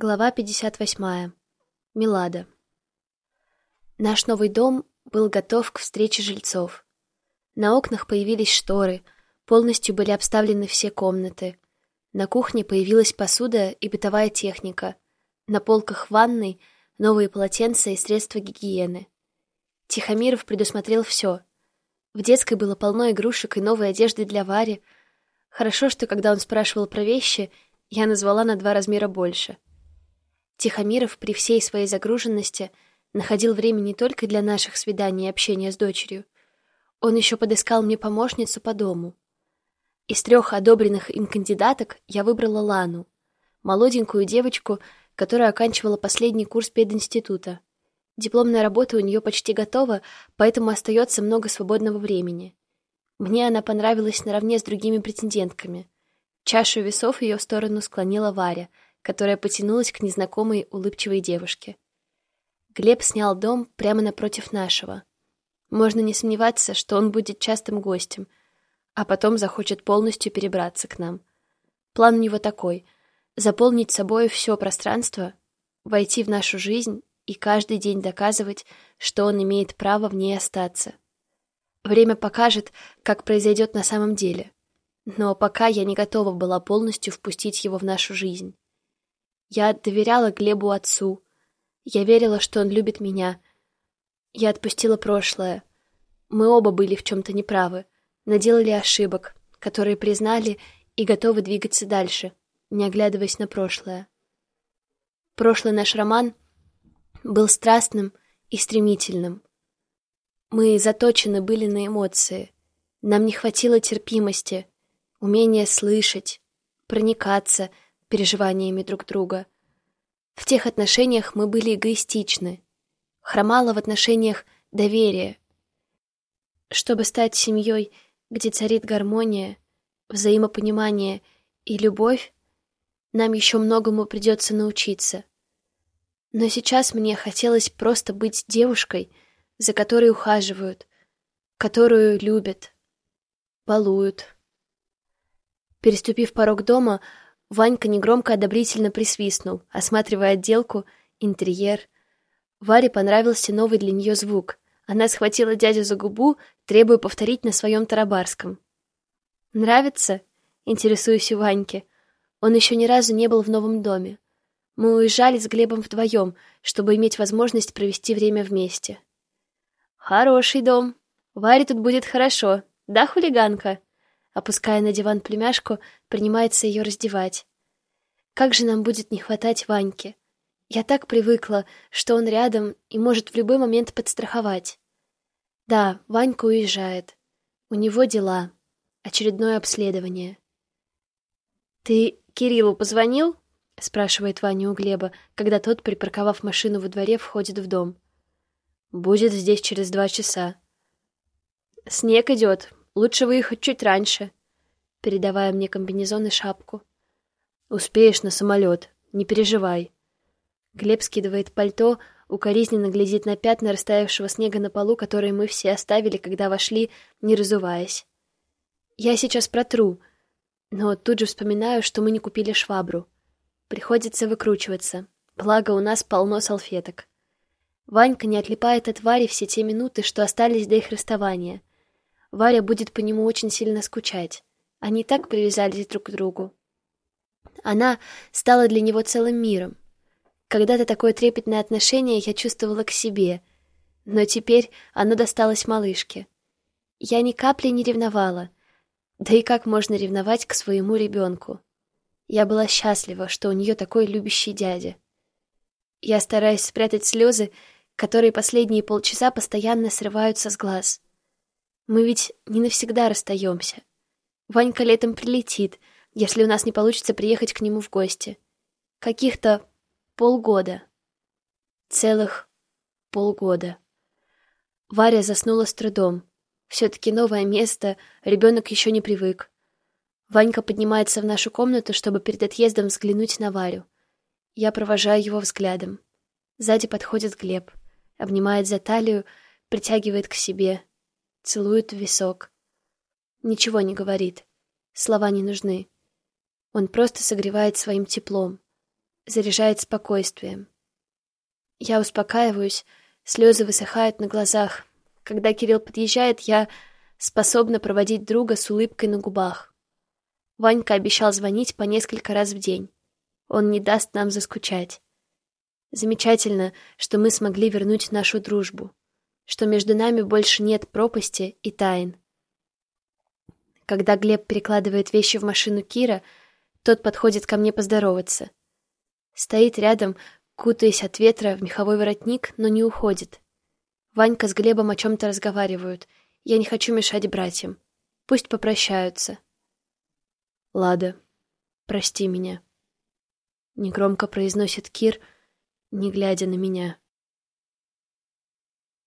Глава 58. Милада. Наш новый дом был готов к встрече жильцов. На окнах появились шторы, полностью были обставлены все комнаты. На кухне появилась посуда и бытовая техника. На полках ванной новые полотенца и средства гигиены. Тихомиров предусмотрел все. В детской было полно игрушек и новой одежды для Вари. Хорошо, что когда он спрашивал про вещи, я назвала на два размера больше — Тихомиров при всей своей загруженности находил время не только для наших свиданий и общения с дочерью. Он еще подыскал мне помощницу по дому. Из трех одобренных им кандидаток я выбрала Лану, молоденькую девочку, которая оканчивала последний курс пединститута. Дипломная работа у нее почти готова, поэтому остается много свободного времени. Мне она понравилась наравне с другими претендентками. Чашу весов ее в сторону склонила Варя — которая потянулась к незнакомой улыбчивой девушке. Глеб снял дом прямо напротив нашего. Можно не сомневаться, что он будет частым гостем, а потом захочет полностью перебраться к нам. План у него такой — заполнить собой все пространство, войти в нашу жизнь и каждый день доказывать, что он имеет право в ней остаться. Время покажет, как произойдет на самом деле. Но пока я не готова была полностью впустить его в нашу жизнь. Я доверяла Глебу отцу. Я верила, что он любит меня. Я отпустила прошлое. Мы оба были в чем-то неправы, наделали ошибок, которые признали и готовы двигаться дальше, не оглядываясь на прошлое. Прошлый наш роман был страстным и стремительным. Мы заточены были на эмоции. Нам не хватило терпимости, умения слышать, проникаться — переживаниями друг друга. В тех отношениях мы были эгоистичны. Хромало в отношениях доверие. Чтобы стать семьей, где царит гармония, взаимопонимание и любовь, нам еще многому придется научиться. Но сейчас мне хотелось просто быть девушкой, за которой ухаживают, которую любят, балуют. Переступив порог дома, Ванька негромко одобрительно присвистнул, осматривая отделку, интерьер. Варе понравился новый для нее звук. Она схватила дядю за губу, требуя повторить на своем тарабарском. «Нравится?» — интересуюсь у Ваньки. Он еще ни разу не был в новом доме. Мы уезжали с Глебом вдвоем, чтобы иметь возможность провести время вместе. «Хороший дом. Варе тут будет хорошо. Да, хулиганка?» Опуская на диван племяшку, принимается ее раздевать. Как же нам будет не хватать Ваньки? Я так привыкла, что он рядом и может в любой момент подстраховать. Да, Ванька уезжает. У него дела. Очередное обследование. «Ты Кириллу позвонил?» — спрашивает Ваня у Глеба, когда тот, припарковав машину во дворе, входит в дом. «Будет здесь через два часа». «Снег идет, Лучше выехать чуть раньше, передавая мне комбинезон и шапку. Успеешь на самолет, не переживай. Глеб скидывает пальто, укоризненно глядит на пятна растаявшего снега на полу, которые мы все оставили, когда вошли, не разуваясь. Я сейчас протру, но тут же вспоминаю, что мы не купили швабру. Приходится выкручиваться, благо у нас полно салфеток. Ванька не отлипает от Вари все те минуты, что остались до их расставания. Варя будет по нему очень сильно скучать. Они так привязались друг к другу. Она стала для него целым миром. Когда-то такое трепетное отношение я чувствовала к себе, но теперь оно досталось малышке. Я ни капли не ревновала. Да и как можно ревновать к своему ребенку? Я была счастлива, что у нее такой любящий дядя. Я стараюсь спрятать слезы, которые последние полчаса постоянно срываются с глаз. Мы ведь не навсегда расстаемся. Ванька летом прилетит, если у нас не получится приехать к нему в гости. Каких-то полгода. Целых полгода. Варя заснула с трудом. Все-таки новое место, ребенок еще не привык. Ванька поднимается в нашу комнату, чтобы перед отъездом взглянуть на Варю. Я провожаю его взглядом. Сзади подходит Глеб, обнимает за талию, притягивает к себе, целует в висок. Ничего не говорит. Слова не нужны. Он просто согревает своим теплом. заряжает спокойствием. Я успокаиваюсь, слезы высыхают на глазах. Когда Кирилл подъезжает, я способна проводить друга с улыбкой на губах. Ванька обещал звонить по несколько раз в день. Он не даст нам заскучать. Замечательно, что мы смогли вернуть нашу дружбу, что между нами больше нет пропасти и тайн. Когда Глеб перекладывает вещи в машину Кира, тот подходит ко мне поздороваться. Стоит рядом, кутаясь от ветра в меховой воротник, но не уходит. Ванька с Глебом о чем-то разговаривают. Я не хочу мешать братьям. Пусть попрощаются. Лада, прости меня. Негромко произносит Кир, не глядя на меня.